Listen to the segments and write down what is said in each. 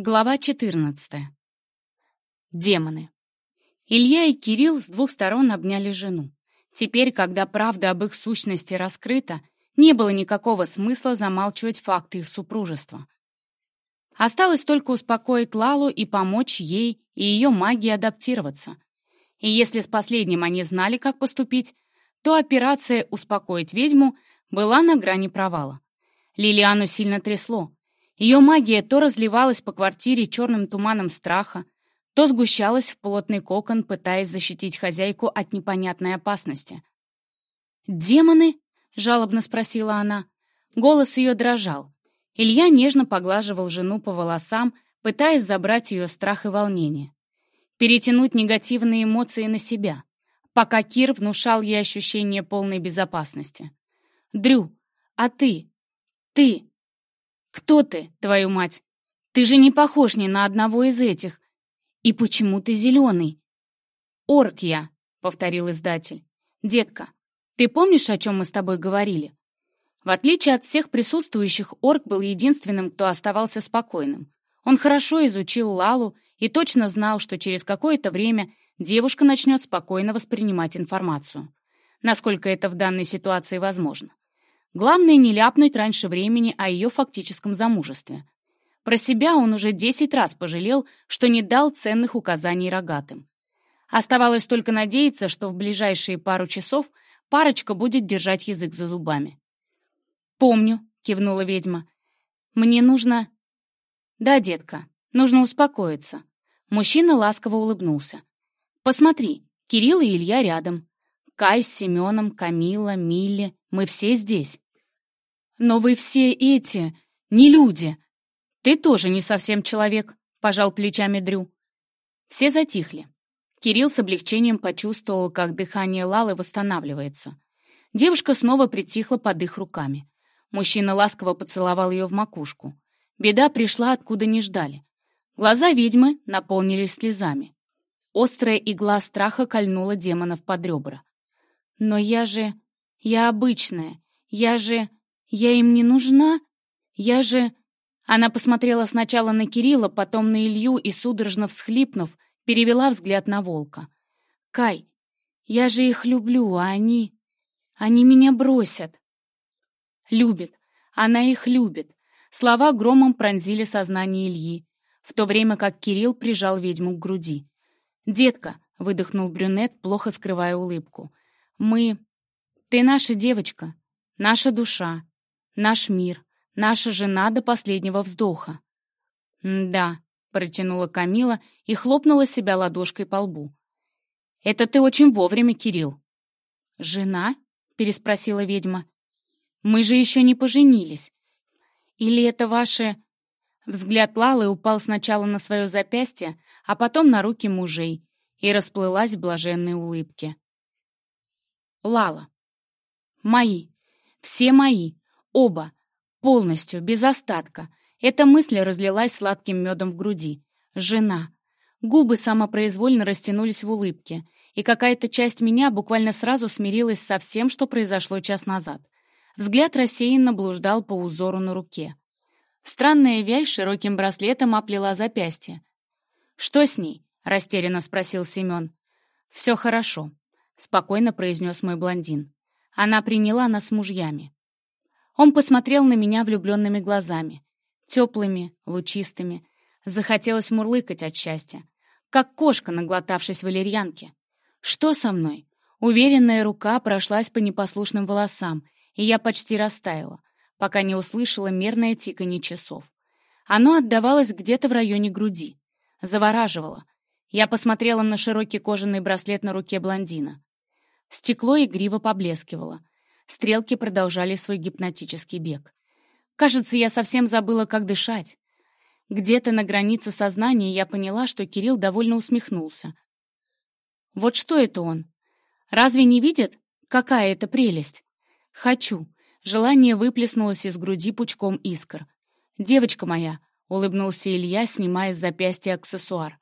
Глава 14. Демоны. Илья и Кирилл с двух сторон обняли жену. Теперь, когда правда об их сущности раскрыта, не было никакого смысла замалчивать факты их супружества. Осталось только успокоить Лалу и помочь ей и ее магии адаптироваться. И если с последним они знали, как поступить, то операция «Успокоить ведьму» была на грани провала. Лилиану сильно трясло. Ее магия то разливалась по квартире черным туманом страха, то сгущалась в плотный кокон, пытаясь защитить хозяйку от непонятной опасности. «Демоны?» — жалобно спросила она. Голос ее дрожал. Илья нежно поглаживал жену по волосам, пытаясь забрать ее страх и волнение. Перетянуть негативные эмоции на себя, пока Кир внушал ей ощущение полной безопасности. «Дрю, а ты? Ты? «Кто ты, твою мать? Ты же не похож ни на одного из этих. И почему ты зеленый?» «Орк я», — повторил издатель. «Детка, ты помнишь, о чем мы с тобой говорили?» В отличие от всех присутствующих, Орк был единственным, кто оставался спокойным. Он хорошо изучил Лалу и точно знал, что через какое-то время девушка начнет спокойно воспринимать информацию. Насколько это в данной ситуации возможно. Главное не ляпнуть раньше времени о ее фактическом замужестве. Про себя он уже десять раз пожалел, что не дал ценных указаний рогатым. Оставалось только надеяться, что в ближайшие пару часов парочка будет держать язык за зубами. «Помню», — кивнула ведьма. «Мне нужно...» «Да, детка, нужно успокоиться». Мужчина ласково улыбнулся. «Посмотри, Кирилл и Илья рядом. Кай с Семеном, Камила, Милли, мы все здесь. Но вы все эти, не люди. Ты тоже не совсем человек, пожал плечами Дрю. Все затихли. Кирилл с облегчением почувствовал, как дыхание Лалы восстанавливается. Девушка снова притихла под их руками. Мужчина ласково поцеловал ее в макушку. Беда пришла, откуда не ждали. Глаза ведьмы наполнились слезами. Острая игла страха кольнула демонов под ребра. Но я же... Я обычная. Я же... Я им не нужна. Я же... Она посмотрела сначала на Кирилла, потом на Илью и, судорожно всхлипнув, перевела взгляд на волка. «Кай, я же их люблю, а они... Они меня бросят». «Любит. Она их любит». Слова громом пронзили сознание Ильи, в то время как Кирилл прижал ведьму к груди. «Детка», — выдохнул брюнет, плохо скрывая улыбку, мы... Ты наша девочка, наша душа, наш мир, наша жена до последнего вздоха. «Да», — протянула Камила и хлопнула себя ладошкой по лбу. «Это ты очень вовремя, Кирилл». «Жена?» — переспросила ведьма. «Мы же еще не поженились. Или это ваши...» Взгляд Лалы упал сначала на свое запястье, а потом на руки мужей и расплылась в блаженной улыбке. Лала. Мои. Все мои. Оба. Полностью, без остатка. Эта мысль разлилась сладким медом в груди. Жена. Губы самопроизвольно растянулись в улыбке, и какая-то часть меня буквально сразу смирилась со всем, что произошло час назад. Взгляд рассеянно блуждал по узору на руке. Странная вязь широким браслетом оплела запястье. «Что с ней?» — растерянно спросил Семен. «Все хорошо», спокойно произнес мой блондин. Она приняла нас мужьями. Он посмотрел на меня влюбленными глазами, теплыми, лучистыми. Захотелось мурлыкать от счастья, как кошка, наглотавшись валерьянки. Что со мной? Уверенная рука прошлась по непослушным волосам, и я почти растаяла, пока не услышала мерное тиканье часов. Оно отдавалось где-то в районе груди. Завораживало. Я посмотрела на широкий кожаный браслет на руке блондина. Стекло игриво поблескивало. Стрелки продолжали свой гипнотический бег. Кажется, я совсем забыла, как дышать. Где-то на границе сознания я поняла, что Кирилл довольно усмехнулся. Вот что это он? Разве не видит, какая это прелесть? Хочу. Желание выплеснулось из груди пучком искр. «Девочка моя», — улыбнулся Илья, снимая с запястья аксессуар.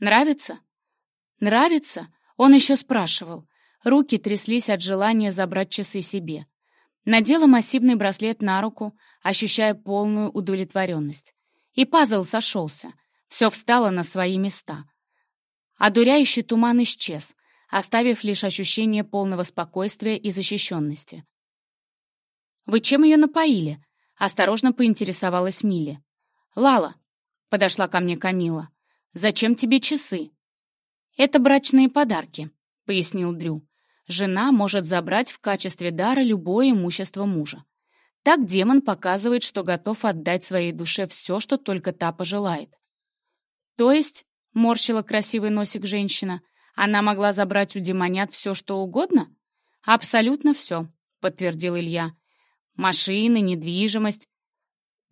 «Нравится?» «Нравится?» Он еще спрашивал. Руки тряслись от желания забрать часы себе. Надела массивный браслет на руку, ощущая полную удовлетворенность. И пазл сошелся. Все встало на свои места. Одуряющий туман исчез, оставив лишь ощущение полного спокойствия и защищенности. «Вы чем ее напоили?» — осторожно поинтересовалась Милли. «Лала», — подошла ко мне Камила, — «зачем тебе часы?» «Это брачные подарки», — пояснил Дрю. «Жена может забрать в качестве дара любое имущество мужа. Так демон показывает, что готов отдать своей душе все, что только та пожелает. То есть, — морщила красивый носик женщина, — она могла забрать у демонят все, что угодно? Абсолютно все, — подтвердил Илья. Машины, недвижимость,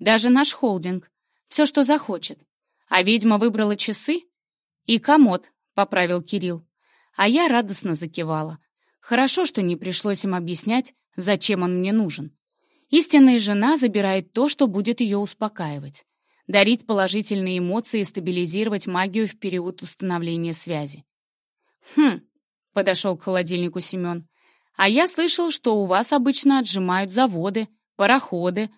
даже наш холдинг, все, что захочет. А ведьма выбрала часы? И комод, — поправил Кирилл. А я радостно закивала. Хорошо, что не пришлось им объяснять, зачем он мне нужен. Истинная жена забирает то, что будет ее успокаивать, дарить положительные эмоции и стабилизировать магию в период установления связи. «Хм», — подошел к холодильнику Семен, «а я слышал, что у вас обычно отжимают заводы, пароходы».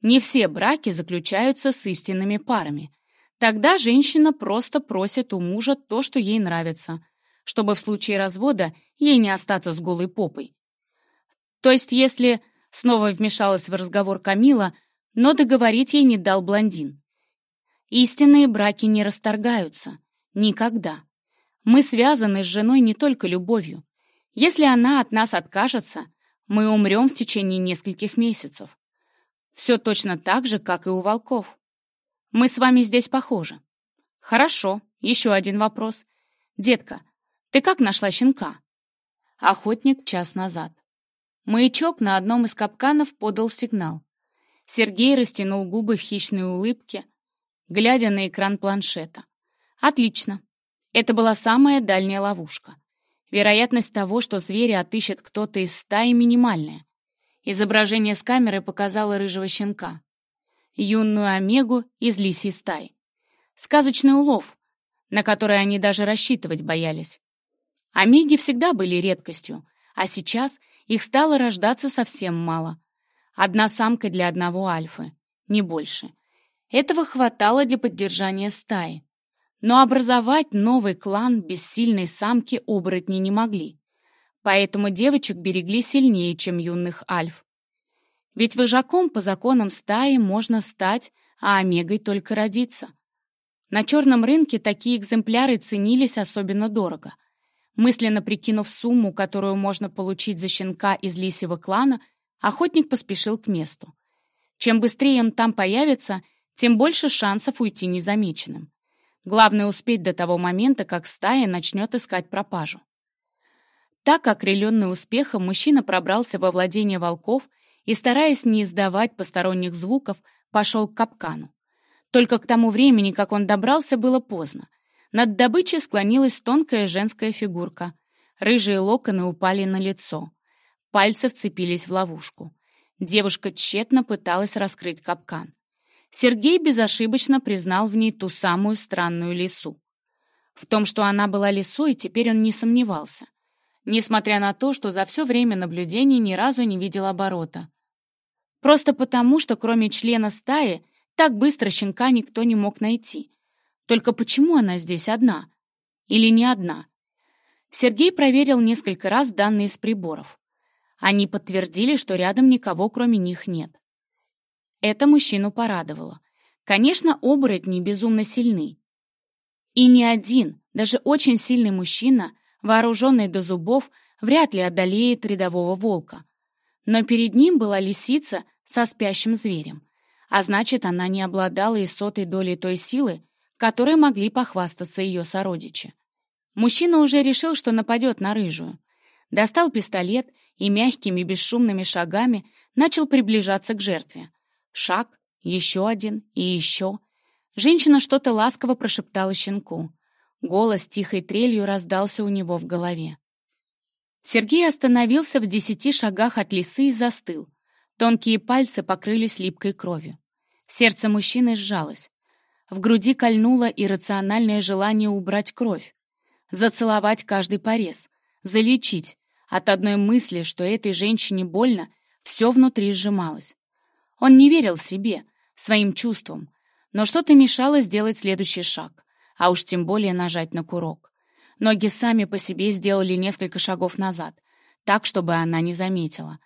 Не все браки заключаются с истинными парами. Тогда женщина просто просит у мужа то, что ей нравится, чтобы в случае развода ей не остаться с голой попой. То есть, если Снова вмешалась в разговор Камила, но договорить ей не дал блондин. Истинные браки не расторгаются. Никогда. Мы связаны с женой не только любовью. Если она от нас откажется, мы умрем в течение нескольких месяцев. Все точно так же, как и у волков. Мы с вами здесь похожи. Хорошо, еще один вопрос. Детка, ты как нашла щенка? Охотник час назад. Маячок на одном из капканов подал сигнал. Сергей растянул губы в хищной улыбке, глядя на экран планшета. «Отлично. Это была самая дальняя ловушка. Вероятность того, что зверя отыщет кто-то из стаи, минимальная. Изображение с камеры показало рыжего щенка. Юную омегу из лисьей стаи. Сказочный улов, на который они даже рассчитывать боялись. Омеги всегда были редкостью, а сейчас их стало рождаться совсем мало. Одна самка для одного альфы, не больше. Этого хватало для поддержания стаи. Но образовать новый клан без сильной самки оборотни не могли. Поэтому девочек берегли сильнее, чем юных альф. Ведь выжаком по законам стаи можно стать, а омегой только родиться. На черном рынке такие экземпляры ценились особенно дорого — Мысленно прикинув сумму, которую можно получить за щенка из лисьего клана, охотник поспешил к месту. Чем быстрее он там появится, тем больше шансов уйти незамеченным. Главное успеть до того момента, как стая начнет искать пропажу. Так, окрыленный успехом, мужчина пробрался во владение волков и, стараясь не издавать посторонних звуков, пошел к капкану. Только к тому времени, как он добрался, было поздно. Над добычей склонилась тонкая женская фигурка. Рыжие локоны упали на лицо. Пальцы вцепились в ловушку. Девушка тщетно пыталась раскрыть капкан. Сергей безошибочно признал в ней ту самую странную лису. В том, что она была лисой, теперь он не сомневался. Несмотря на то, что за все время наблюдений ни разу не видел оборота. Просто потому, что кроме члена стаи, так быстро щенка никто не мог найти. Только почему она здесь одна? Или не одна? Сергей проверил несколько раз данные с приборов. Они подтвердили, что рядом никого, кроме них, нет. Это мужчину порадовало. Конечно, оборотни безумно сильны. И ни один, даже очень сильный мужчина, вооруженный до зубов, вряд ли одолеет рядового волка. Но перед ним была лисица со спящим зверем, а значит, она не обладала и сотой долей той силы, которой могли похвастаться ее сородичи. Мужчина уже решил, что нападет на рыжую. Достал пистолет и мягкими бесшумными шагами начал приближаться к жертве. Шаг, еще один и еще. Женщина что-то ласково прошептала щенку. Голос тихой трелью раздался у него в голове. Сергей остановился в десяти шагах от лисы и застыл. Тонкие пальцы покрылись липкой кровью. Сердце мужчины сжалось. В груди кольнуло иррациональное желание убрать кровь, зацеловать каждый порез, залечить. От одной мысли, что этой женщине больно, все внутри сжималось. Он не верил себе, своим чувствам, Но что-то мешало сделать следующий шаг, а уж тем более нажать на курок. Ноги сами по себе сделали несколько шагов назад, так, чтобы она не заметила.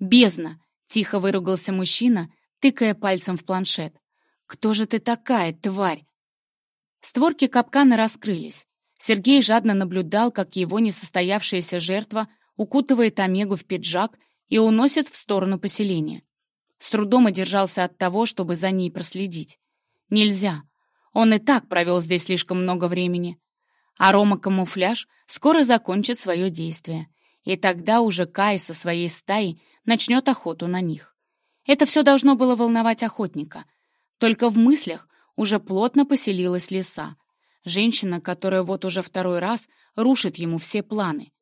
«Бездна!» — тихо выругался мужчина, тыкая пальцем в планшет. «Кто же ты такая, тварь?» Створки капкана раскрылись. Сергей жадно наблюдал, как его несостоявшаяся жертва укутывает Омегу в пиджак и уносит в сторону поселения. С трудом одержался от того, чтобы за ней проследить. Нельзя. Он и так провел здесь слишком много времени. Арома-камуфляж скоро закончит свое действие, и тогда уже Кай со своей стаей начнет охоту на них. Это все должно было волновать охотника. Только в мыслях уже плотно поселилась лиса. Женщина, которая вот уже второй раз рушит ему все планы.